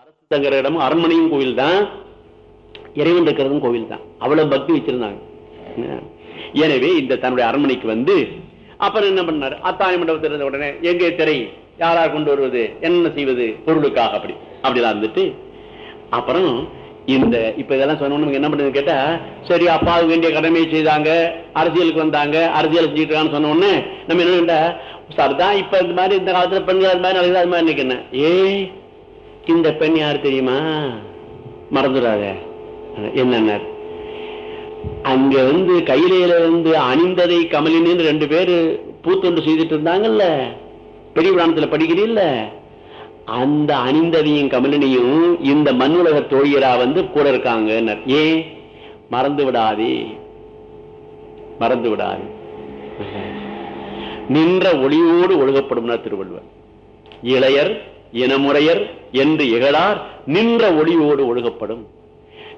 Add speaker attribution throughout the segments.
Speaker 1: அரசு தங்குற இடமும் அரண்மனையும் கோவில் தான் இறைவன் இருக்கிறதும் கோவில் தான் அவ்வளவு பக்தி வச்சிருந்தாங்க. எனவே இந்த தன்னுடைய அரண்மனைக்கு வந்து அப்புறம் என்ன பண்ணாரு? அத்தாணி மண்டபத்தில் இருந்த உடனே எங்கே திரை? யாரா கொண்டு வருவது? என்ன செய்வது? பொருளுக்காக அப்படி. அப்படிலாம் இருந்துட்டு அப்புறம் இந்த இப்ப இதெல்லாம் சொன்னோம்னு என்ன பண்ணுறது கேட்டா சரி அப்பாவுக்கு வேண்டிய கடமையை செய்தாங்க. அரசியலுக்கு வந்தாங்க. அரசியல் செஞ்சுட்டு சொன்ன உடனே நம்ம என்ன கேட்டா சார் தான் இப்ப இந்த மாதிரி இந்த காலத்துல பெண்கள் அது மாதிரி அது மாதிரி நினைக்கிறேன். என்ன ஏய் இந்த பெண் யாரு தெரியுமா? மறந்துடாத. என்ன அங்க வந்து கையிலையில வந்து அணிந்ததை கமலின்னு ரெண்டு பேரு பூத்தொண்டு செய்துட்டு இருந்தாங்கல்ல. பெரிய புராணத்துல படிக்கிறீல்ல? அந்த அணிந்ததையும் கமலினியும் இந்த மண்ணுலக தோழியரா வந்து கூட இருக்காங்க ஏன்? மறந்து விடாதே மறந்து விடாது நின்ற ஒளியோடு ஒழுகப்படும் திருவள்ளுவர். இளையர் இனமுறையர் என்று இகழார் நின்ற ஒளியோடு ஒழுகப்படும்.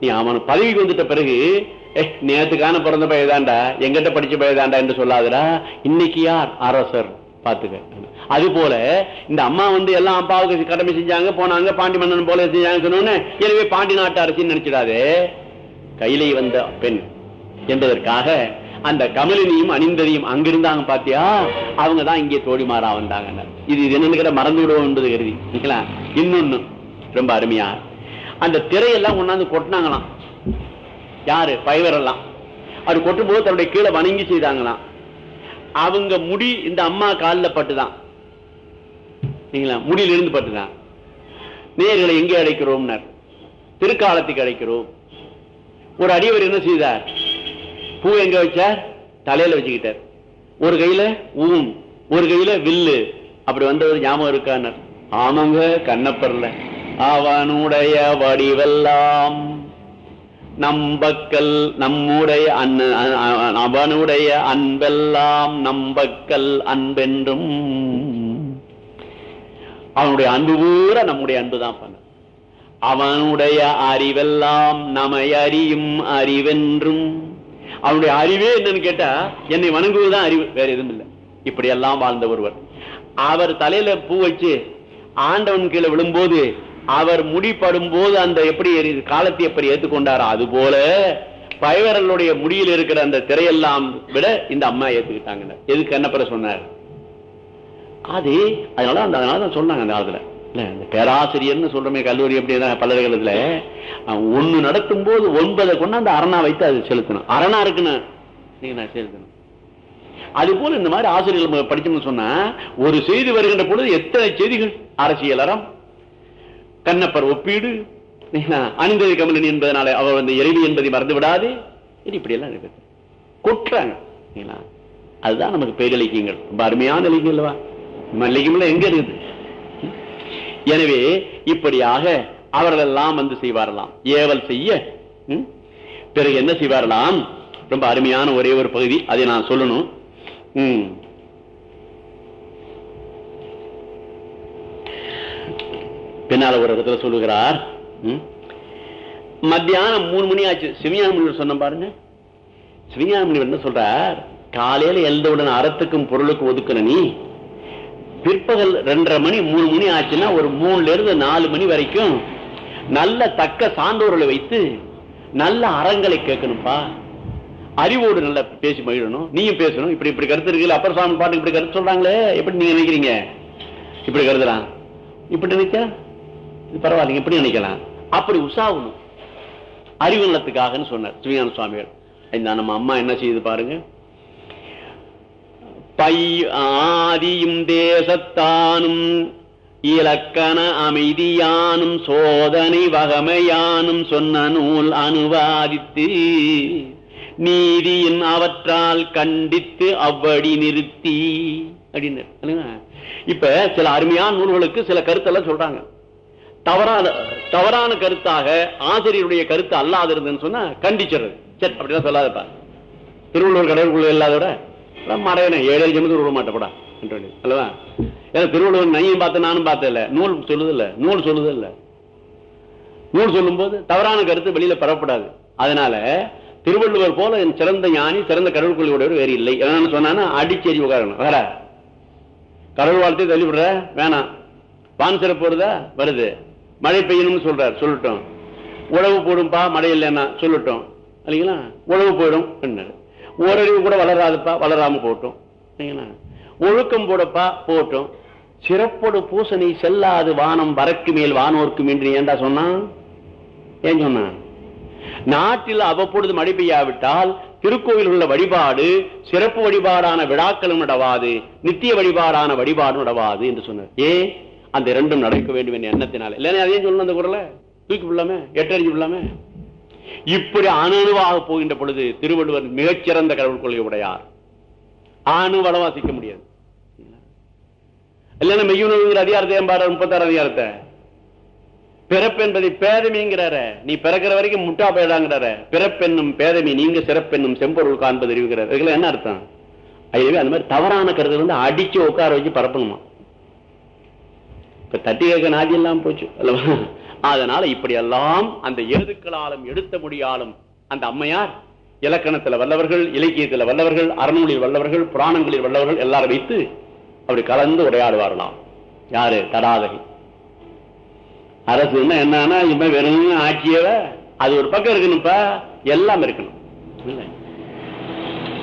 Speaker 1: நீ அவன் பதவிக்கு வந்துட்ட பிறகு நேத்துக்கான பிறந்த பயதாண்டா எங்கிட்ட படிச்ச பயதாண்டா என்று சொல்லாதடா. இன்னைக்கு யார்? அரசர். பாத்துக்க அது போல இந்த அம்மா வந்து எல்லாம் அப்பாவுக்கு கடமை செஞ்சாங்க போனாங்க பாண்டி மன்னன் போல செஞ்சாங்க சொன்னோன்னு எனவே பாண்டி நாட்டு அரசின்னு நினைச்சிடாதே. கையிலே வந்த பெண் என்பதற்காக அந்த கமலினியும் அணிந்ததையும் அங்கிருந்தாங்க பாத்தியா? அவங்க தான் இங்கே தோழிமாறா வந்தாங்க இது என்னன்னு மறந்து விடுவோம் என்பது கருதி. இன்னொன்னு ரொம்ப அருமையா. அந்த திரையெல்லாம் கொண்டாந்து கொட்டினாங்களாம். யாரு? பைவரெல்லாம். அது கொட்டும் போது தன்னுடைய கீழே வணங்கி செய்தாங்களாம். அவங்க முடி இந்த அம்மா காலில் பட்டுதான். முடியிலிருந்து பட்டுதான். நேர்களை எங்கே அழைக்கிறோம்னர் திருக்காலத்துக்கு அழைக்கிறோம் ஒரு அடியவர் என்ன செய்தார்? பூ எங்க வச்சார்? தலையில வச்சுக்கிட்டார். ஒரு கையில ஊம் ஒரு கையில வில்லு. அப்படி வந்தவர் ஞாபகம் இருக்கானர். ஆமாங்க கண்ணப்பர்ல. அவனுடைய வடிவெல்லாம் நம்பக்கல் நம்முடைய அவனுடைய அன்பெல்லாம் நம்பக்கல் அன்பென்றும். அவனுடைய அன்பு பூரா நம்முடைய அன்பு தான் பண்ண. அவனுடைய அறிவெல்லாம் நம்மை அறியும் அறிவென்றும். அவனுடைய அறிவே என்னன்னு கேட்டா என்னை வணங்குவதுதான் அறிவு வேற எதுவும் இல்லை. இப்படியெல்லாம் வாழ்ந்த ஒருவர். அவர் தலையில பூ வச்சு ஆண்டவன் கீழே விழும்போது அவர் முடிப்படும் போது அந்த எப்படி காலத்தை எப்படி ஏத்துக்கொண்டாரோ அது போல பயவரலுடைய முடியில் இருக்கிற அந்த திரையெல்லாம் விட இந்த அம்மா ஏத்துக்கிட்டாங்க எதுக்கு என்ன சொன்னார்? அது அதனால அந்த அதனால தான் சொன்னாங்க அந்த காலத்துல. இல்ல இந்த பேராசிரியர்னு சொல்றமே கல்லூரி அப்படின்னா பல்கலைக்கழகத்துல ஒண்ணு நடத்தும் போது ஒன்பதை கொண்டு அந்த அரணா வைத்து அது செலுத்தணும். அரணா இருக்குன்னு நீங்க செலுத்தணும். அது போல இந்த மாதிரி ஆசிரியர்கள் படிச்சோம்னு சொன்னா ஒரு செய்தி வருகின்ற பொழுது எத்தனை செய்திகள்? அரசியல் அறம் கண்ணப்பர் ஒப்பீடு அணிந்தது கமலன் என்பதனால அவர் வந்து இறைவி என்பதை மறந்து விடாது. இப்படி எல்லாம் இருக்கு. கொட்டுறாங்க. அதுதான் நமக்கு பேரிலக்கியங்கள் ரொம்ப அருமையான இலக்கியம் அல்லவா? இலக்கியம் எங்க இருக்குது? எனவே இப்படியாக அவர்கள் எல்லாம் வந்து செய்வாரலாம். ஏவல் செய்ய பிறகு என்ன செய்வாரலாம்? ரொம்ப அருமையான ஒரே ஒரு பகுதி அதை நான் சொல்லணும். பின்னால ஒரு இடத்துல சொல்லுகிறார் மத்தியானம் மூணு மணி ஆச்சு. சிவஞான முனிவர் சொன்ன பாருங்க. சிவஞான முனிவர் என்ன சொல்றார்? காலையில எழுந்தவுடன் அறத்துக்கும் பொருளுக்கும் ஒதுக்கணும் நீ பிற்பகல் ரெண்டரை மணி மூணு மணி ஆச்சுன்னா ஒரு மூணுல இருந்து நாலு மணி வரைக்கும் நல்ல தக்க சான்றோர்களை வைத்து நல்ல அறங்களை கேட்கணும்பா. அறிவோடு நல்லா பேசி மகிழணும். நீயும் பேசணும். இப்படி இப்படி கருத்து இருக்குல்ல அப்பர் சாமி பாட்டு இப்படி கருத்து சொல்றாங்களே எப்படி நீங்க நினைக்கிறீங்க? இப்படி கருதலாம். இப்படி நினைக்க பரவாயில்லைங்க எப்படி நினைக்கலாம். அப்படி உசாகணும் அறிவு நலத்துக்காகன்னு சொன்னார் சிவஞான சுவாமிகள். இந்த நம்ம அம்மா என்ன செய்யுது பாருங்க. பை ஆதியும் தேசத்தானும் இலக்கண அமைதியானும் சோதனை வகமையானும் சொன்ன நூல் அனுவாதித்து நீதியின் அவற்றால் கண்டித்து அவ்வடி நிறுத்தி. அப்படின்னு. இப்ப சில அருமையான நூல்களுக்கு சில கருத்தெல்லாம் சொல்றாங்க. தவறான தவறான கருத்தாக ஆசிரியருடைய கருத்து அல்லாது இருந்ததுன்னு சொன்னா கண்டிச்சிடுறது. சரி அப்படிலாம் சொல்லாதப்பா திருவள்ளுவர் கடவுளுக்குள்ள இல்லாதோட மறையணும் ஏழை ஜமத்து விட மாட்டப்படா அல்லவா? ஏன்னா திருவள்ளுவர் நையும் பார்த்து நானும் பார்த்ததில்ல. நூல் சொல்லுது இல்ல நூல் சொல்லுது இல்ல நூல் சொல்லும் போது தவறான கருத்து வெளியில பரப்படாது அதனால திருவள்ளுவர் போல சிறந்த ஞானி சிறந்த கடவுள் கொள்கையுடையவர் வேறு இல்லை. என்னன்னு சொன்னா அடிச்சேரி உகாரணம் வேற கடவுள் வாழ்த்தை தள்ளிவிடுற வேணாம். வான் சிறப்பு வருதா? வருது. மழை பெய்யணும்னு சொல்றார். சொல்லட்டும். உழவு போடும்பா? மழை இல்லைன்னா சொல்லட்டும். இல்லைங்களா? உழவு போயிடும். என்னாரு. ஓரறிவு கூட வளராதுப்பா. வளராம போட்டோம் இல்லைங்களா? ஒழுக்கம் போடப்பா? போட்டும் சிறப்போடு பூசணி செல்லாது வானம் வரக்கு மேல் வானோர்க்கும் என்று ஏன்டா சொன்னான்? ஏன் சொன்னான்? நாட்டில் அவ்வப்பொழுது மழை பெய்யாவிட்டால் திருக்கோவில் உள்ள வழிபாடு சிறப்பு வழிபாடான விழாக்களும் நடவாது நித்திய வழிபாடான வழிபாடும் நடவாது என்று சொன்னார். ஏ அந்த இரண்டும் நடக்க வேண்டும் என்ற எண்ணத்தினால. இல்லைன்னா அதையும் சொல்லணும் அந்த குரலை. தூக்கி விடலாமே? எட்டறிஞ்சு விடலாமே? இப்படி அணுவாக போகின்ற பொழுது திருவள்ளுவர் மிகச்சிறந்த கடவுள் கொள்கை உடையார். அணு வளவாசிக்க முடியாது. இல்லைன்னா மெய்யுணர்வுங்கிற அதிகாரத்தை முப்பத்தாறு அதிகாரத்தை. பிறப்பு என்பதை பேதமைங்கிறார. நீ பிறக்கிற வரைக்கும் முட்டா போயிடாங்கிறார பிறப்பென்னும் பேதமி நீங்க சிறப்பென்னும் செம்பொருள் காண்பது அறிவுகிறார் இதுல என்ன அர்த்தம்? அதுவே அந்த மாதிரி தவறான கருத்து வந்து அடிச்சு உட்கார வச்சு பரப்பணுமா? இப்ப தட்டி கேட்க நாதி எல்லாம் போச்சு அல்லவா? அதனால இப்படி எல்லாம் அந்த எழுதுக்களாலும் எடுத்த முடியாலும் அந்த அம்மையார் இலக்கணத்துல வல்லவர்கள் இலக்கியத்துல வல்லவர்கள் அறநூலில் வல்லவர்கள் புராணங்களில் வல்லவர்கள் எல்லாரும் வைத்து அப்படி கலந்து உரையாடுவார்களாம். யாரு? தடாதகை. அரசுன்னா என்னன்னா இப்ப வெறும் ஆட்சியவ. அது ஒரு பக்கம் இருக்கணும்ப்பா. எல்லாம் இருக்கணும்.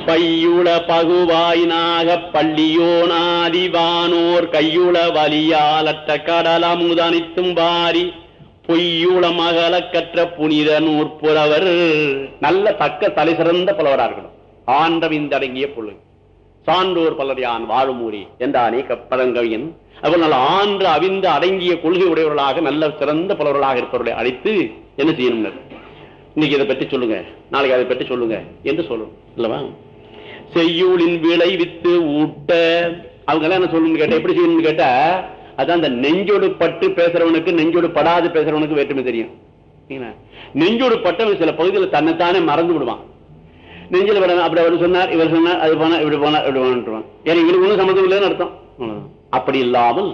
Speaker 1: பையுள பகுவாயினாக பள்ளியோனாதிவானோர் கையுள வலியாலற்ற கடலமுதனித்தும் வாரி பொய்யுள மகள கற்ற புனித நூற்புறவர் நல்ல தக்க தலை சிறந்த புலவராக இருக்கணும். ஆண்டவிந்தடங்கிய பொழுது சான்றோர் பலரையான் வாழுமூரி என்றானே கப்பதங்கவியன் அதுபோல் நல்ல ஆண்டு அவிந்து அடங்கிய கொள்கை உடையவர்களாக நல்ல சிறந்த பலவர்களாக இருப்பவர்களை அழைத்து என்ன செய்யணும் இன்னைக்கு இதை பற்றி சொல்லுங்க. நாளைக்கு அதை பற்றி சொல்லுங்க என்று சொல்லணும் இல்லவா செய்யூலின் விளைவித்து ஊட்ட. அவங்க எல்லாம் என்ன சொல்லணும்னு கேட்டா எப்படி செய்யணும்னு கேட்டா அதான் அந்த நெஞ்சோடு பட்டு பேசுறவனுக்கு நெஞ்சோடு படாது பேசுறவனுக்கு வேற்றுமை தெரியும். நெஞ்சோடு பட்டவன் சில பகுதியில் தன்னைத்தானே மறந்து விடுவான். நெஞ்சில் பட அப்படி அவர் சொன்னார் இவர் சொன்னார் அது போனா இப்படி போனா இப்படி போனான் ஏன்னா இவருக்கு ஒன்றும் சம்மந்தம் இல்லைன்னு அர்த்தம். அப்படி இல்லாமல்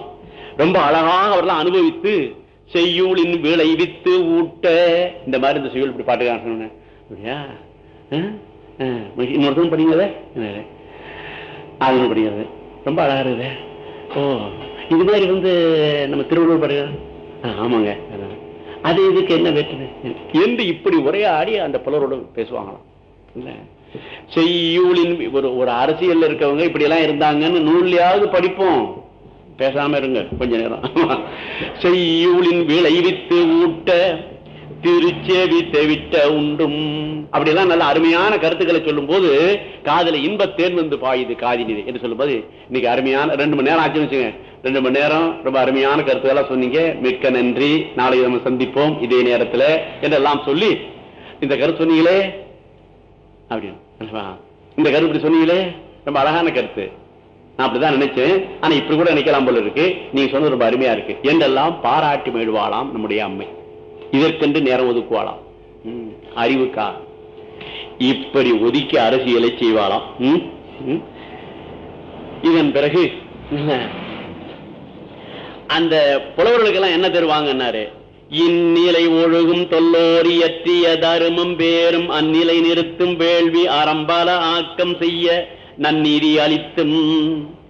Speaker 1: ரொம்ப அழகாக அவர்லாம் அனுபவித்து செய்யூலின் விளைவித்து ஊட்ட இந்த மாதிரி இந்த செய்யுள் இப்படி பாட்டுக்காரன் சொன்னேன். அப்படியா? இன்னொருத்தரும் படிங்கிறத அது படிக்கிறது. ரொம்ப அழகா இருக்குது. ஓ இது மாதிரி வந்து நம்ம திருவள்ளுவர் படிக்கிறது ஆமாங்க. அது இதுக்கு என்ன வேற்றுமை? என்று இப்படி உரையாடி அந்த புலரோடு பேசுவாங்களாம். செய்யூலின் ஒரு ஒரு அரசியல்ல இருக்கவங்க இப்படி எல்லாம் இருந்தாங்கன்னு நூல்லையாவது படிப்போம். பேசாம இருங்க கொஞ்ச நேரம். செய்யூலின் விளைவித்து ஊட்ட திருச்செவி தெவிட்ட உண்டும். அப்படிலாம் நல்ல அருமையான கருத்துக்களை சொல்லும் போது காதல இன்ப தேன் வந்து பாயுது காதினிது என்று சொல்லும்போது இன்னைக்கு அருமையான ரெண்டு மணி நேரம் ஆச்சுன்னு வச்சுங்க ரெண்டு மணி நேரம் ரொம்ப அருமையான கருத்துக்களை சொன்னீங்க. மிக்க நன்றி. நாளைக்கு நம்ம சந்திப்போம். இதே நேரத்துல என்றெல்லாம் சொல்லி இந்த கருத்து சொன்னீங்களே அப்படின்னு இந்த கருத்து இப்படி சொன்னீங்களே ரொம்ப அழகான கருத்து. நான் அப்படிதான் நினைச்சேன். ஆனா இப்படி கூட நினைக்கலாம் போல இருக்கு. நீங்க சொன்னது ரொம்ப அருமையா இருக்கு. என்றெல்லாம் பாராட்டி மேடுவாளாம் நம்முடைய அம்மை. இதற்கென்று நேரம் ஒதுக்குவாளாம். அறிவுக்கா? இப்படி ஒதுக்கி அரசியலை செய்வாளாம். ம், ம். இதன் பிறகு அந்த புலவர்களுக்கெல்லாம் என்ன தருவாங்கன்னாரு? இந்நிலை ஒழுகும் தொல்லோரியற்றிய தருமம் பேரும் அந்நிலை நிறுத்தும் வேள்வி அறம்பல ஆக்கம் செய்ய நன்னீதி அளித்தும்.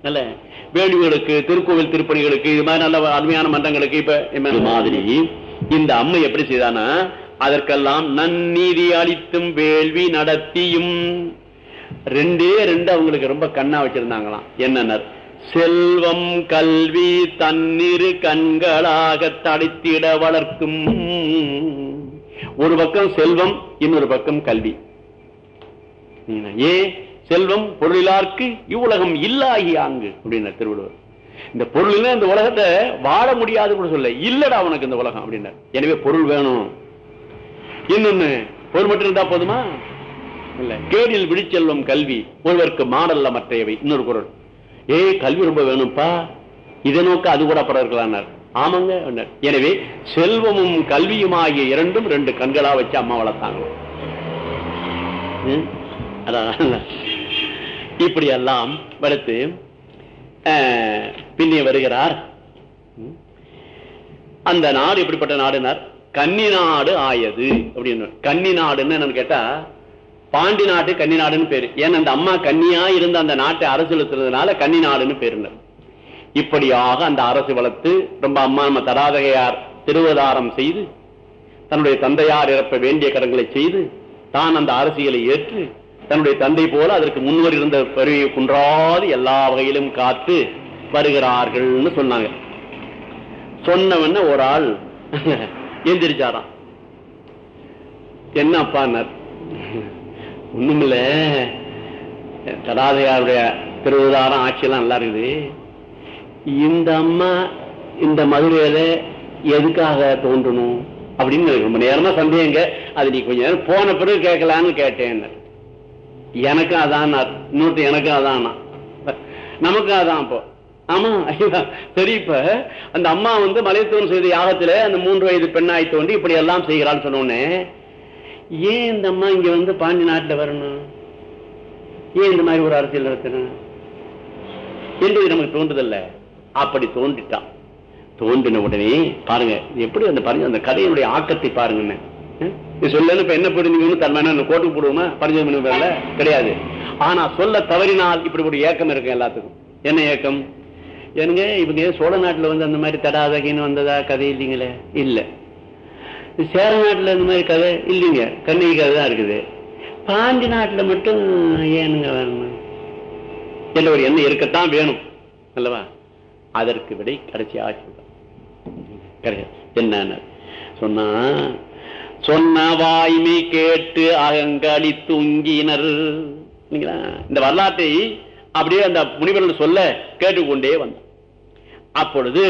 Speaker 1: அல்ல வேள்விகளுக்கு திருக்கோவில் திருப்பணிகளுக்கு இது மாதிரி நல்ல அருமையான மன்றங்களுக்கு இப்ப மாதிரி இந்த அம்மை எப்படி செய்தானா அதற்கெல்லாம் நன்னீதி அளித்தும் வேள்வி நடத்தியும். ரெண்டே ரெண்டு அவங்களுக்கு ரொம்ப கண்ணா வச்சிருந்தாங்களாம். என்னன்னர் செல்வம் கல்வி தன்னிரு கண்களாக தடைத்திட வளர்க்கும். ஒரு பக்கம் செல்வம் இன்னொரு பக்கம் கல்வி. ஏ செல்வம் பொருளிலார்க்கு இவ்வுலகம் இல்லாகி ஆங்கு அப்படின்னார் திருவள்ளுவர். இந்த பொருள் இந்த உலகத்தை வாழ முடியாது கூட சொல்ல இல்லடா உனக்கு இந்த உலகம் அப்படின்னார். எனவே பொருள் வேணும். இன்னொன்னு பொருள் மட்டும் இருந்தா போதுமா? இல்ல. கேடில் விழிச்செல்வம் கல்வி ஒருவருக்கு மாடல்ல மற்றையவை இன்னொரு குரல் ஏய் கல்வி ரொம்ப வேணும்ப்பா இதை நோக்க அது கூட அப்புறம் இருக்கலாம் ஆமாங்க எனவே செல்வமும் கல்வியும் ஆகிய இரண்டும் ரெண்டு கண்களா வச்சு அம்மா வளர்த்தாங்க. அதான் இப்படி எல்லாம் வளர்த்து பின்னே வருகிறார். அந்த நாடு எப்படிப்பட்ட நாடுனார்? கன்னி நாடு ஆயது. அப்படின்னு. கன்னி நாடுன்னு என்னன்னு கேட்டா பாண்டி நாட்டு கன்னி நாடுன்னு பேரு. ஏன்னா அந்த அம்மா கன்னியா இருந்த அந்த நாட்டை அரசு செலுத்துறதுனால கன்னி நாடுன்னு பேருனர் இப்படியாக அந்த அரசு வளர்த்து ரொம்ப அம்மா நம்ம தடாதகையார் திருவதாரம் செய்து தன்னுடைய தந்தையார் இறப்ப வேண்டிய கடன்களை செய்து தான் அந்த அரசியலை ஏற்று தன்னுடைய தந்தை போல அதற்கு முன்வர் இருந்த பருவியை குன்றாது எல்லா வகையிலும் காத்து வருகிறார்கள்னு சொன்னாங்க. சொன்னவன ஒரு ஆள் எந்திரிச்சாராம். என்ன ஒண்ணுமில்ல. தடாதையாருடைய திருவிதாரம் ஆட்சியெல்லாம் நல்லா இருக்குது. இந்த அம்மா இந்த மதுரையில எதுக்காக தோன்றணும் அப்படின்னு ரொம்ப நேரமா சந்தேகங்க. அது நீ கொஞ்ச நேரம் போன பிறகு கேட்கலான்னு கேட்டேன். எனக்கும் அதான் இன்னொருத்த எனக்கும் அதான்? நமக்கும் அதான் இப்போ. ஆமா சரி இப்ப. அந்த அம்மா வந்து மலைத்துவம் செய்த யாகத்துல அந்த மூன்று வயது பெண்ணாய் தோண்டி இப்படி எல்லாம் செய்கிறான்னு சொன்னோன்னே ஏன் இந்த அம்மா இங்க வந்து பாண்டி நாட்டுல வரணும்? ஏன் இந்த மாதிரி ஒரு அரசியல் நடத்தணும்? என்று நமக்கு தோன்றுதல்ல? அப்படி தோன்றிட்டான். தோன்றின உடனே பாருங்க எப்படி அந்த பாருங்க அந்த கதையினுடைய ஆக்கத்தை பாருங்க சொல்லு இப்ப என்ன புரிஞ்சுக்கணும் தன்மையான கோட்டுக்கு போடுவோமா? பரிஞ்சயம் பண்ணி கிடையாது. ஆனா சொல்ல தவறினால் இப்படி ஒரு ஏக்கம் இருக்கு எல்லாத்துக்கும். என்ன ஏக்கம்? ஏனுங்க இவங்க சோழ நாட்டுல வந்து அந்த மாதிரி தடாதகின்னு வந்ததா? கதை இல்லைங்களே. இல்லை. சேர நாட்டில் இந்த மாதிரி கதை இல்லைங்க. கண்ணகி கதை தான் இருக்குது. பாண்டி நாட்டில் மட்டும் ஏனுங்க வரணும் என்ற ஒரு எண்ணம் இருக்கத்தான் வேணும். அல்லவா? அதற்கு விடை கடைசி ஆட்சி என்ன சொன்னா சொன்ன வாய்மை கேட்டு அகங்களி தூங்கினர். இந்த வரலாற்றை அப்படியே அந்த முனிவர்கள் சொல்ல கேட்டுக்கொண்டே வந்தார் அப்பொழுது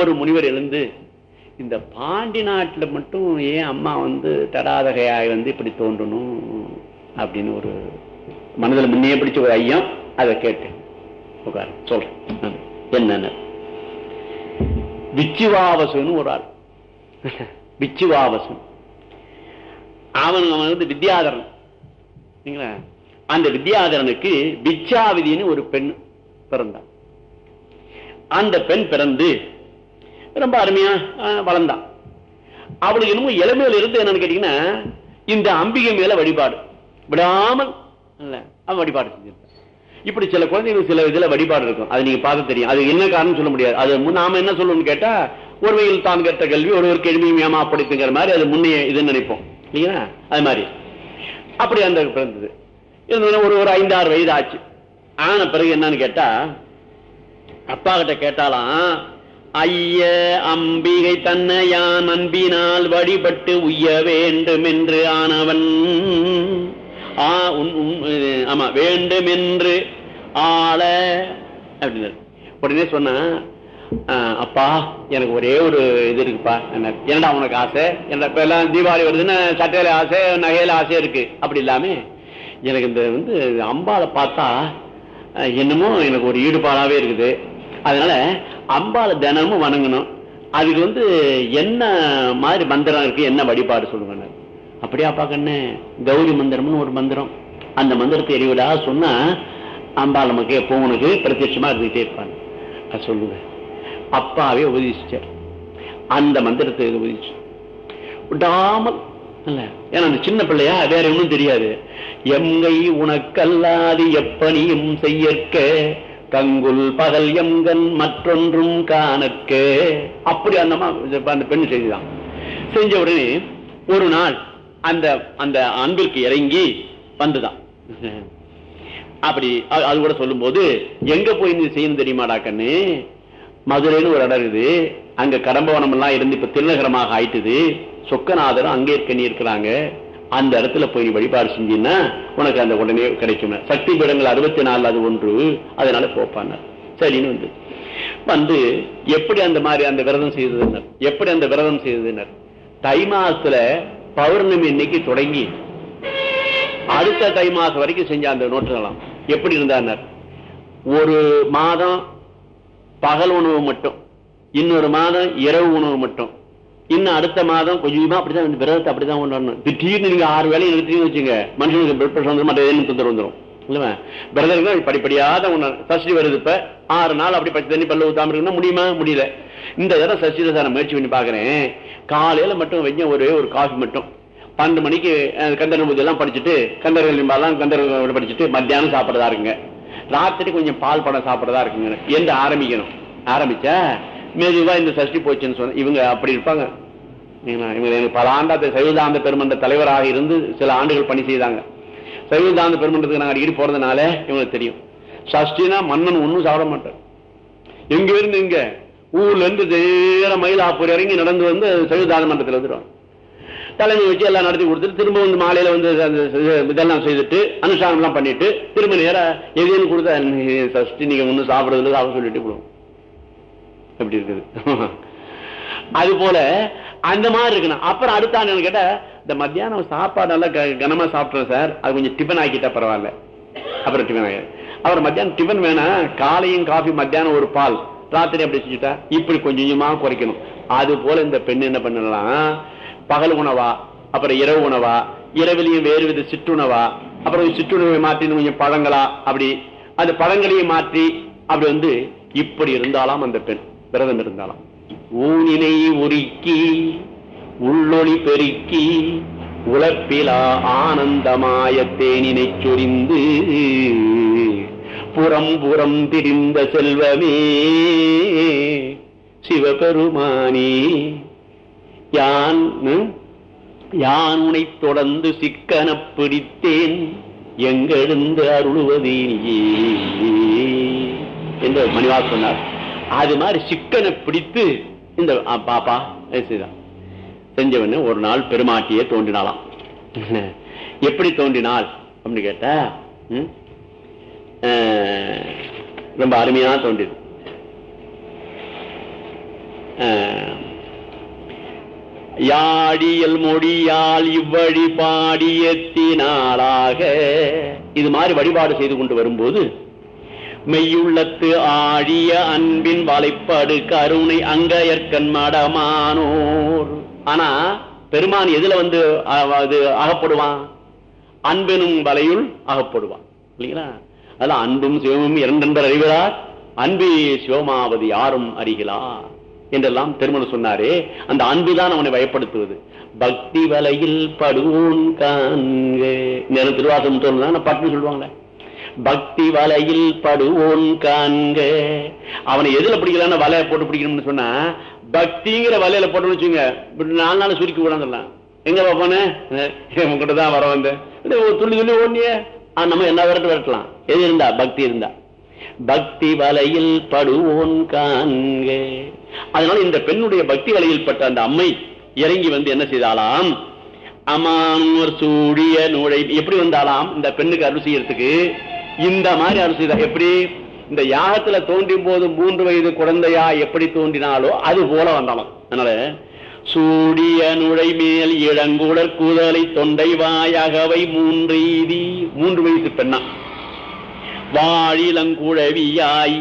Speaker 1: ஒரு முனிவர் எழுந்து இந்த பாண்டி நாட்டில் மட்டும் ஏன் அம்மா வந்து தடாதகையாய் வந்து இப்படி தோன்றணும் அப்படின்னு ஒரு மனதில் முன்னே பிடிச்ச ஒரு ஐயம் அதை கேட்டேன். உட்கார சொல்றேன். என்ன விச்சுவாவசுன்னு ஒரு ஆள். விச்சுவாவசன். அவன் அவன் வந்து வித்யாதரன். அந்த வித்யாதரனுக்கு விச்சாவிதின்னு ஒரு பெண் பிறந்தான். அந்த பெண் பிறந்து ரொம்ப அருமையா வளர்ந்தான். அவளுக்கு என்னமோ இளமையில இருந்து என்னன்னு கேட்டீங்கன்னா இந்த அம்பிகை மேல வழிபாடு. விடாமல் அவன் வழிபாடு செஞ்சிருந்தான். இப்படி சில குழந்தைகள் சில இதுல வழிபாடு இருக்கும். அது நீங்க பார்த்து தெரியும். அது என்ன காரணம் சொல்ல முடியாது. அது நாம என்ன சொல்லணும்னு கேட்டா ஒருவையில் தான் கேட்ட கல்வி ஒருவருக்கு எளிமையும் ஏமாப்படுத்துங்கிற மாதிரி அது முன்னே இது நினைப்போம். இல்லைங்களா? அது மாதிரி. அப்படி அந்த பிறந்தது. ஒரு ஒரு ஐந்தாறு வயது ஆச்சு. ஆன பிறகு என்னன்னு கேட்டா அப்பா கிட்ட கேட்டாலாம் ஐய அம்பிகை தன்னையான் அன்பினால் வழிபட்டு உய்ய வேண்டும் என்று ஆனவன் ஆமா வேண்டும் என்று ஆள அப்படின்னு உடனே சொன்னா அப்பா எனக்கு ஒரே ஒரு இது இருக்குப்பா என்னடா உனக்கு ஆசை? என்ன இப்ப எல்லாம் தீபாவளி வருதுன்னு சட்டையில ஆசை நகையில ஆசை இருக்கு. அப்படி இல்லாம எனக்கு இந்த வந்து அம்பாவை பார்த்தா என்னமோ எனக்கு ஒரு ஈடுபாடாவே இருக்குது. அதனால அம்பால தினமும் வணங்கணும். அதுக்கு வந்து என்ன மாதிரி மந்திரம் இருக்கு என்ன வழிபாடு சொல்லுங்க அப்படியா பாக்கண்ணே கௌரி மந்திரம்னு ஒரு மந்திரம். அந்த மந்திரத்தை எரிவிடா சொன்னா அம்பாள் நமக்கு எப்போ உனக்கு பிரத்யட்சமா இருந்துகிட்டே இருப்பாங்க. அது சொல்லுங்க. அப்பாவே உபதேசிச்சார். அந்த மந்திரத்தை உபதேசிச்சு விடாமல் இல்ல ஏன்னா அந்த சின்ன பிள்ளையா வேற ஒன்றும் தெரியாது. எங்கை உனக்கல்லாது எப்பனியும் செய்யற்க? கங்குல் பகல் எங்கன் மற்றொன்றும் காணக்கு அப்படி அந்த அந்த பெண் செய்துதான். செஞ்ச உடனே ஒரு நாள் அந்த அந்த அன்பிற்கு இறங்கி வந்துதான். அப்படி அது கூட சொல்லும் போது எங்க போய் நீ செய்யணும் தெரியுமாடா கண்ணு? மதுரைன்னு ஒரு இடம் இருக்குது. அங்க கடம்பவனம் எல்லாம் இருந்து இப்ப திருநகரமாக ஆயிட்டுது. சொக்கநாதரும் அங்கே இருக்க நீ இருக்கிறாங்க. அந்த இடத்துல போய் நீ வழிபாடு செஞ்சீங்கன்னா உனக்கு அந்த உடனே கிடைக்கும். சக்தி பீடங்கள் அறுபத்தி நாலு அது ஒன்று. அதனால போப்பான சரின்னு வந்து வந்து எப்படி அந்த மாதிரி அந்த விரதம் செய்ததுனர் எப்படி அந்த விரதம் செய்ததுனர் தை மாசத்துல பௌர்ணமி இன்னைக்கு தொடங்கி அடுத்த தை மாசம் வரைக்கும் செஞ்ச அந்த நோட்டுலாம் எப்படி இருந்தார் ஒரு மாதம் பகல் உணவு மட்டும் இன்னொரு மாதம் இரவு உணவு மட்டும். இன்னும் அடுத்த மாதம் கொஞ்சமா அப்படிதான் இந்த விரதத்தை அப்படிதான் கொண்டாடணும். திடீர்னு நீங்க ஆறு வேலையை நிறுத்தின்னு வச்சுங்க மனுஷனுக்கு பிளட் பிரஷர் வந்துடும் மற்ற ஏன்னு தொந்தரவு வந்துடும் இல்லவா விரதம் படிப்படியா தான் சஷ்டி வருது இப்ப ஆறு நாள் அப்படி பச்சை தண்ணி பல்ல ஊத்தாம இருக்குன்னா முடியுமா? முடியல. இந்த தடவை சஷ்டி நான் முயற்சி பண்ணி பாக்குறேன் காலையில மட்டும் வைக்க ஒரே ஒரு காஃபி மட்டும். பன்னெண்டு மணிக்கு கந்தர் பூஜை எல்லாம் படிச்சுட்டு கந்தர்கள் எல்லாம் கந்தர்கள் படிச்சுட்டு மத்தியானம் சாப்பிடறதா இருக்குங்க ராத்திரி கொஞ்சம் பால் படம் சாப்பிடறதா இருக்குங்க. என்று ஆரம்பிக்கணும்? ஆரம்பிச்சா மெதுவா இந்த சஷ்டி போச்சுன்னு சொன்ன இவங்க அப்படி இருப்பாங்க. இவங்க எனக்கு பல ஆண்டா சைவதாந்த பெருமன்ற தலைவராக இருந்து சில ஆண்டுகள் பணி செய்தாங்க. சைவதாந்த பெருமன்றத்துக்கு நாங்கள் அடிக்கடி போறதுனால இவங்களுக்கு தெரியும். சஷ்டினா மன்னன் ஒன்றும் சாப்பிட மாட்டார். எங்க இருந்து இங்க? ஊர்ல இருந்து நேர மயிலாப்பூர் இறங்கி நடந்து வந்து சைவதாந்த மன்றத்தில் வந்துடுவாங்க தலைமை வச்சு எல்லாம் நடத்தி கொடுத்துட்டு திரும்ப வந்து மாலையில வந்து இதெல்லாம் செய்துட்டு அனுஷ்டானம் எல்லாம் பண்ணிட்டு திரும்ப நேரம் எதுன்னு கொடுத்தா சஷ்டி நீங்க ஒன்றும் சாப்பிடுறதுல சாப்பிட சொல்லிட்டு போடுவோம் எப்படி இருக்குது. அது போல அந்த மாதிரி இருக்கணும். அப்புறம் அடுத்த ஆண்டு கேட்டா இந்த மத்தியானம் சாப்பாடு நல்லா க- கனமா சாப்பிட்டோம் சார். அது கொஞ்சம் டிஃபன் ஆக்கிட்டா பரவாயில்ல. அப்புறம் டிஃபன் ஆகி அப்புறம் மத்தியானம் டிஃபன் வேணாம் காலையும் காஃபி மத்தியானம் ஒரு பால். ராத்திரி அப்படி செஞ்சுட்டா இப்படி கொஞ்சம் கொஞ்சமா குறைக்கணும். அது போல இந்த பெண் என்ன பண்ணலாம் பகல் உணவா அப்புறம் இரவு உணவா இரவிலையும் வேறு வித சிற்றுணவா அப்புறம் சிற்றுணவை மாற்றி கொஞ்சம் பழங்களா அப்படி. அந்த பழங்களையும் மாற்றி அப்படி வந்து இப்படி இருந்தாலாம் அந்த பெண். விரதம் இருந்தாலாம் ஊனினை உருக்கி உள்ளொளி பெருக்கி உழப்பிலா ஆனந்தமாய தேனினை சொரிந்து புறம் புறம் திரிந்த செல்வமே சிவபெருமானி யான் யான் உனை தொடர்ந்து சிக்கன பிடித்தேன் எங்கெழுந்து அருளுவதே என்று மணிவா சொன்னார். அது மாதிரி சிக்கனை பிடித்து இந்த பாப்பா அது செய்தான் ஒரு நாள் பெருமாட்டியே தோன்றினாலாம் எப்படி தோன்றினாள் அப்படின்னு கேட்டா ரொம்ப அருமையா தோன்றியது. யாடியல் மொழியால் இவ்வழிபாடியத்தினாளாக இது மாதிரி வழிபாடு செய்து கொண்டு வரும்போது மெய்யுள்ளத்து ஆழிய அன்பின் வலைப்பாடு கருணை அங்கயற்கண் மடமானோர். ஆனா பெருமான் எதுல வந்து அது அகப்படுவான்? அன்பெனும் வலையுள் அகப்படுவான். இல்லைங்களா? அதெல்லாம் அன்பும் சிவமும் இரண்டென்பர் அறிகிறார். அன்பே சிவமாவது யாரும் அறிகளா என்றெல்லாம் திருமணம் சொன்னாரே. அந்த அன்புதான் அவனை பயப்படுத்துவது பக்தி வலையில் படுவோன் காண்க. நேரம் திருவாசம் தோணுதான் பட்டுன்னு சொல்லுவாங்களே. பக்தி வலையில் படுவோன் காண்க. அவனை எதுல பிடிக்கலாம்னு வலைய போட்டு பிடிக்கணும்னு சொன்னா பக்திங்கிற வலையில போட்டோம்னு வச்சுங்க நாலு நாள் சுருக்கி விடாங்கலாம் எங்க பாப்பானே உங்ககிட்ட தான் வர வந்தேன். துள்ளி துள்ளி ஓடிய நம்ம என்ன விரட்டு விரட்டலாம்? எது இருந்தா? பக்தி இருந்தா. பக்தி வலையில் படுவோன் காண்க. அதனால இந்த பெண்ணுடைய பக்தி வலையில் பட்ட அந்த அம்மை இறங்கி வந்து என்ன செய்தாலாம்? அமானூர் சூடிய நூழை எப்படி வந்தாலாம்? இந்த பெண்ணுக்கு அருள் செய்யறதுக்கு இந்த மாதிரி அருள் எப்படி இந்த யாகத்துல தோன்றும் போது மூன்று வயது குழந்தையா எப்படி தோன்றினாலோ அது போல வந்தாலும். அதனால சூடிய நுழை மேல் இளங்குடற் கூதலை தொண்டை வாயகவை மூன்று ஈதி மூன்று வயசு பெண்ணா. வாழிலங்குழவியாய்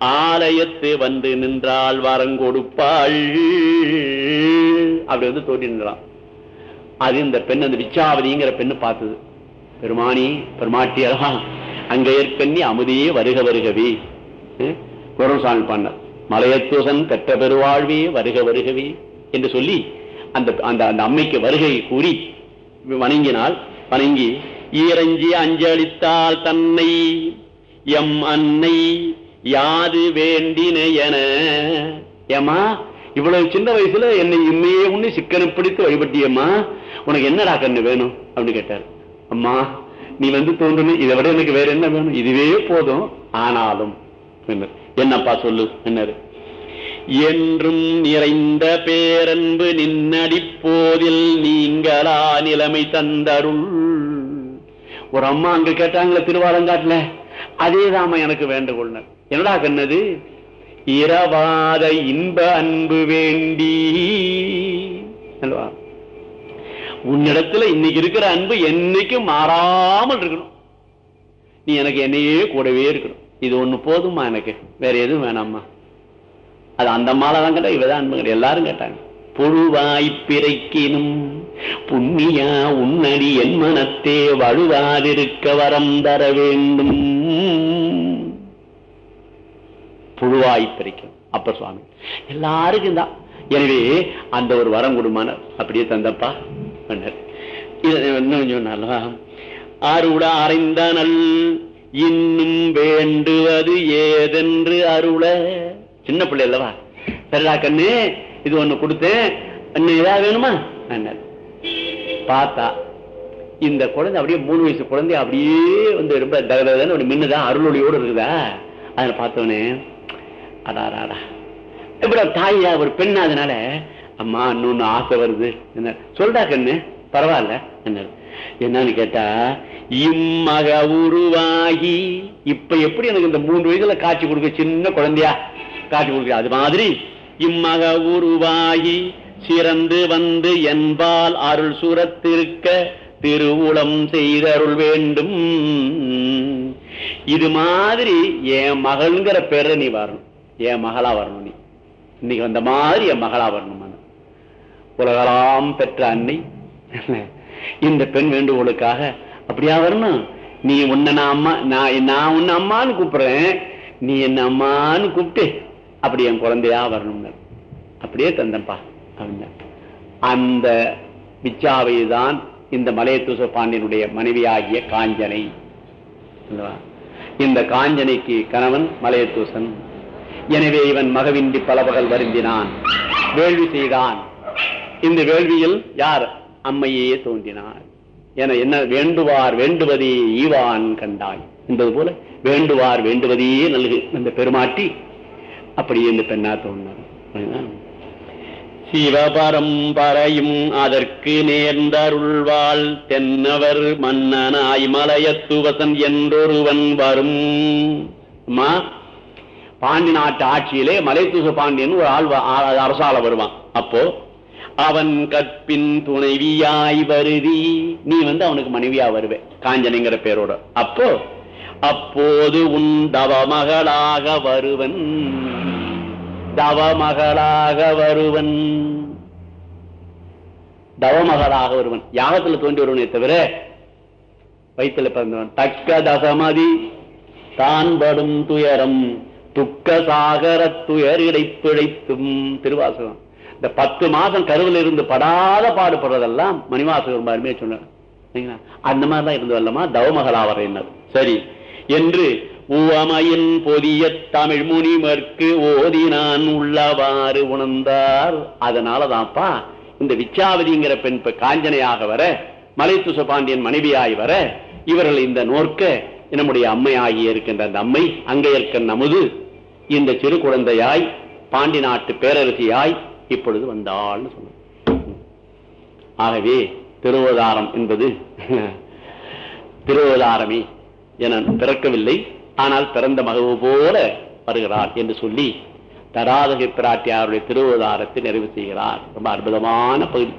Speaker 1: ஆலயத்து வந்து நின்றால் வரங்கொடுப்பாள் அப்படி வந்து தோன்றி நின்றான். அது இந்த பெண் அந்த விச்சாவதிங்கிற பெண்ணு பார்த்தது. பெருமானி பெருமாட்டியரா அங்க ஏற்கண்ணி அமுதியே வருக வருகவே. குரசாமி பண்ணார் மலையத்தூசன் பெற்ற பெருவாழ்வே வருக வருகவே என்று சொல்லி அந்த அந்த அந்த அம்மைக்கு வருகை கூறி வணங்கினால் வணங்கி ஈரஞ்சி அஞ்சலித்தால் தன்னை எம் அன்னை யாது வேண்டின என ஏமா இவ்வளவு சின்ன வயசுல என்னை இம்மையே உன்னை சிக்கனை பிடித்து வழிபட்டியம்மா உனக்கு என்னடா கண்ணு வேணும்? அப்படின்னு கேட்டார். அம்மா நீ வந்து தோன்றணும் இதை விட எனக்கு வேற என்ன வேணும்? இதுவே போதும். ஆனாலும் என்னப்பா சொல்லு? என்னரு என்றும் நிறைந்த பேரன்பு நின்னடிப்போதில் நீங்களா நிலைமை தந்தருள். ஒரு அம்மா அங்க கேட்டாங்களே திருவாலங்காட்டுல. அதேதாம்மா எனக்கு வேண்டுகொள்ள என்னடா கண்ணது? இரவாத இன்ப அன்பு வேண்டி. அல்லவா உன்னிடத்துல இன்னைக்கு இருக்கிற அன்பு என்னைக்கும் மாறாமல் இருக்கணும். நீ எனக்கு என்னையே கூடவே இருக்கணும். இது ஒண்ணு போதுமா எனக்கு? வேற எதுவும் வேணாம்மா அது அந்த மாலை தான் கேட்டா இவதான் அன்பு எல்லாரும் கேட்டாங்க. புழுவாய் பிறைக்கினும் புண்ணியா உன்னடி என் மனத்தே வழுவாதிருக்க வரம் தர வேண்டும். புழுவாய் பிறைக்கும் அப்ப சுவாமி எல்லாருக்கும் தான். எனவே அந்த ஒரு வரம் கொடுமானார். அப்படியே தந்தப்பா. பண்ணார் இது இன்னும் சொன்னாலா அருள அறைந்தனல் இன்னும் வேண்டுவது ஏதென்று அருள. சின்ன பிள்ளை அல்லவா? சரிடா கண்ணு இது ஒண்ணு கொடுத்தேன் இன்னும் ஏதாவது வேணுமா? என்னாரு. பார்த்தா இந்த குழந்தை அப்படியே மூணு வயசு குழந்தை அப்படியே வந்து ரொம்ப தகதகன்னு அப்படி மின்னுதா அருளொளியோடு இருக்குதா? அதில் பார்த்தோன்னே அடாராடா இப்படி தாயா ஒரு பெண் அதனால அம்மா இன்னொன்னு ஆசை வருது. என்ன? சொல்றா கண்ணு. பரவாயில்ல. என்ன? என்னன்னு கேட்டா இம்மக உருவாகி இப்ப எப்படி எனக்கு இந்த மூன்று வயதுல காட்சி கொடுக்க சின்ன குழந்தையா காட்சி கொடுக்க? அது மாதிரி இம்மக உருவாகி சிறந்து வந்து என்பால் அருள் சுரத்திருக்க திருவுளம் செய்தருள் வேண்டும். இது மாதிரி என் மகள்ங்கிற பேர நீ வரணும். என் மகளா வரணும் நீ. இன்னைக்கு வந்த மாதிரி என் மகளா வரணும்? உலகலாம் பெற்ற அன்னை. இந்த பெண் வேண்டுகோளுக்காக அப்படியா வரணும்? நீ உன்ன நான் அம்மா நான் நான் உன்னை அம்மான்னு கூப்பிடுறேன். நீ என்ன அம்மான்னு கூப்பிட்டு அப்படி என் குழந்தையா வரணும்னு. அப்படியே தந்தப்பா அப்படின்னா. அந்த விச்சாவை தான் இந்த மலையத்தூச பாண்டியனுடைய மனைவியாகிய காஞ்சனை. இந்த காஞ்சனைக்கு கணவன் மலையத்தூசன். எனவே இவன் மகவின்றி பல பகல் வருந்தினான். வேள்வி செய்தான். இந்த வேள்வியில் யார் அம்மையே தோன்றினார்? என என்ன வேண்டுவார் வேண்டுவதே ஈவான் கண்டாய். என்பது போல வேண்டுவார் வேண்டுவதையே நல்கு அந்த பெருமாட்டி. அப்படியே இந்த பெண்ணா தோன்றார் சிவபரம்பரையும் அதற்கு நேர்ந்தருள்வாள் தென்னவர் மன்னனாய் மலையத்துவசன் என்றொருவன் வரும். பாண்டி நாட்டு ஆட்சியிலே மலைத்தூச பாண்டியன் ஒரு ஆள் அரசால வருவான். அப்போ அவன் கற்பின் துணைவியாய் வருதி. நீ வந்து அவனுக்கு மனைவியா வருவே. காஞ்சனைங்கிற பேரோட. அப்போ அப்போது உன் தவமகளாக வருவன். தவமகளாக வருவன். தவமகளாக வருவன். யாகத்துல தோன்றி வருவனே தவிர வயிற்றுல பிறந்தவன். தக்க தசமதி தான் படும் துயரம் துக்க சாகர துயர் இடைப்பிழைத்தும் திருவாசகம். இந்த பத்து மாசம் கருவில் இருந்து படாத பாடுபடுறதெல்லாம் மணிவாசகர் அருமையா சொன்னார். அந்த மாதிரிதான் இருந்து வரலாமா? தவமகளாவர் என்ன சரி. என்று உவமையின் பொதிய தமிழ் ஓதி ஓதினான் உள்ளவாறு உணர்ந்தார். அதனாலதான்ப்பா இந்த விச்சாவதிங்கிற பெண் காஞ்சனையாக வர மலைத்துச பாண்டியன் மனைவியாய் வர இவர்கள் இந்த நோர்க்க நம்முடைய அம்மையாகி இருக்கின்ற அந்த அம்மை அங்கையற்கண் நமுது இந்த சிறு குழந்தையாய் பாண்டி நாட்டு பேரரசியாய் இப்பொழுது வந்தாள்னு சொன்னார் ஆகவே திருவதாரம் என்பது திருவதாரமே என பிறக்கவில்லை. ஆனால் பிறந்த மகவு போல வருகிறார் என்று சொல்லி தராதகை பிராட்டியாருடைய திருவதாரத்தை நிறைவு செய்கிறார். ரொம்ப அற்புதமான பகுதி.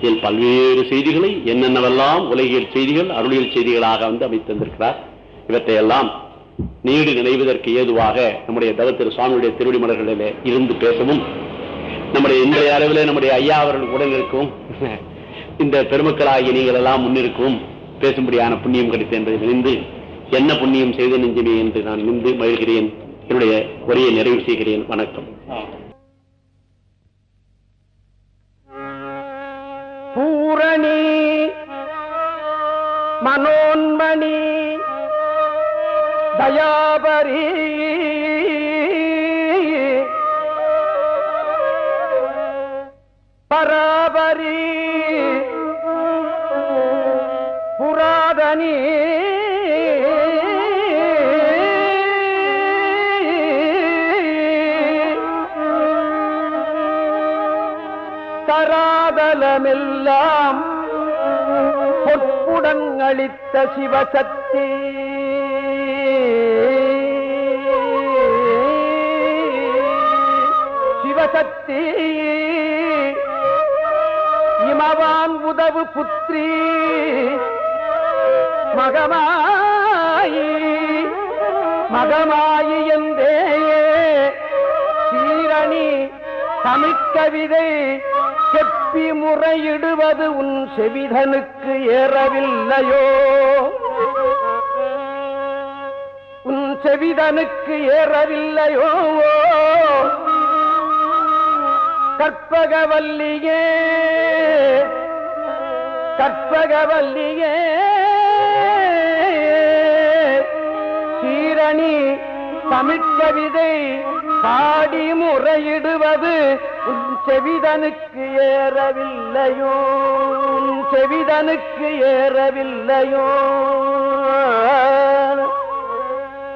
Speaker 1: இதில் பல்வேறு செய்திகளை என்னென்னவெல்லாம் உலகியல் செய்திகள் அருளியல் செய்திகளாக வந்து அமைத்திருந்திருக்கிறார் இவற்றையெல்லாம் நீடு நினைவதற்கு ஏதுவாக நம்முடைய தவத்திரு சுவாமியுடைய திருவடிமலர்களிலே இருந்து பேசவும் நம்முடைய இன்றைய அளவில் நம்முடைய ஐயா அவர்கள் உடன் இருக்கும் இந்த பெருமக்களாகிய நீங்கள் எல்லாம் முன்னிருக்கும். பேசும்படியான புண்ணியம் கிடைத்து என்று நினைந்து என்ன புண்ணியம் செய்து நெஞ்சுமே என்று நான் நின்று மகிழ்கிறேன். என்னுடைய உரையை நிறைவு செய்கிறேன். வணக்கம்.
Speaker 2: பூரணி மனோன்மணி தயாபரி பராபரி. புராதனி. தராதலமெல்லாம் பொற்புடங்களித்த சிவசக்தி. சிவசக்தி உதவு புத்திரி மகமாயி மகமாயி என்றே சீரணி தமிழ்கவிதை செப்பி முறையிடுவது உன் செவிதனுக்கு ஏறவில்லையோ? உன் செவிதனுக்கு ஏறவில்லையோ? கற்பகவல்லியே கற்பகவல்லியே சீரணி தமிழ்கவிதை பாடி முறையிடுவது செவிதனுக்கு ஏறவில்லையோ செவிதனுக்கு ஏறவில்லையோ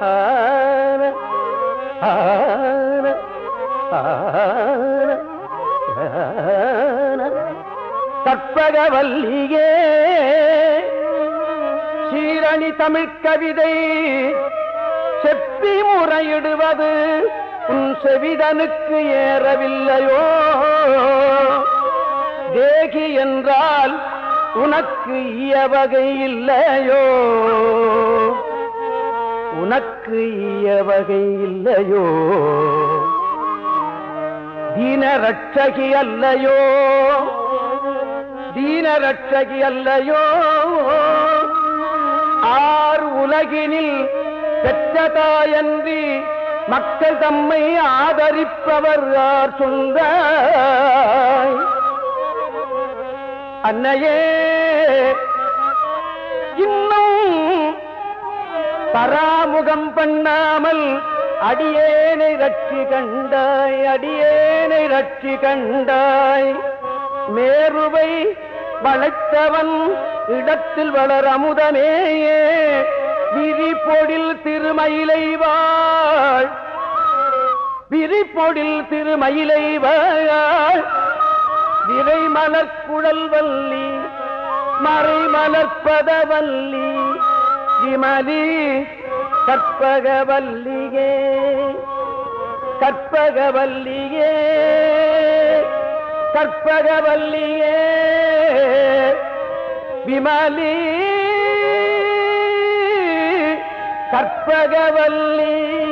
Speaker 2: ஆன, ஆன, ஆன, ஆன. கற்பகவல்லியே சீரணி தமிழ் கவிதை செப்பி முறையிடுவது உன் செவிதனுக்கு ஏறவில்லையோ. தேகி என்றால் உனக்கு ஈய வகை இல்லையோ. உனக்கு ஈய வகை இல்லையோ. தீன ரட்சகி அல்லையோ. தீன ரட்சகி அல்லையோ ஆர் உலகினில் பெற்றதாயன்றி மக்கள் தம்மை ஆதரிப்பவர் யார் சொந்த அன்னையே இன்னும் பராமுகம் பண்ணாமல் அடியேனை ரட்சி கண்டாய் அடியேனை ரட்சி கண்டாய். மேருவை வளைத்தவன் இடத்தில் வளர் அமுதனேயே விரிபொடில் திருமயிலை வாழ். விரிபொடில் திருமயிலை வாழ். விரை மலர்குழல் வல்லி மறை விமலி கற்பகவல்லியே கற்பகவல்லியே கற்பகவல்லியே விமலி. கற்பகவல்லி.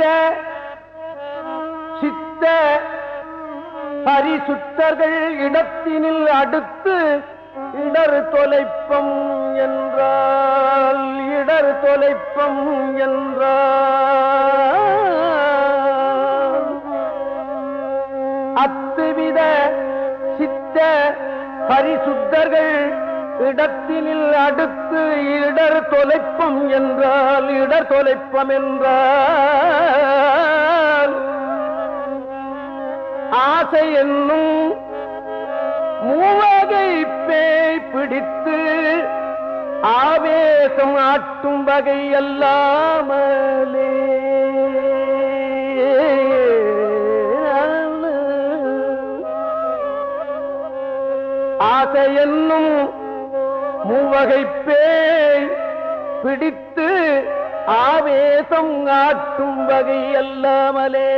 Speaker 2: சித்த சித்த பரிசுத்தர்கள் இடத்தினில் அடுத்து இடர் தொலைப்பம் என்றால் இடர் தொலைப்பம் என்றால். அத்துவித சித்த பரிசுத்தர்கள் இடத்தினில் அடுத்து இடர் தொலைப்பம் என்றால் இடர் தொலைப்பம் என்றால். ஆசை என்னும் மூவகை பேய் பிடித்து ஆவேசம் ஆட்டும் வகை அல்லாமலே ஆசை என்னும் மூவகை பேய் பிடித்து ஆவேசம் ஆட்டும் வகை அல்லாமலே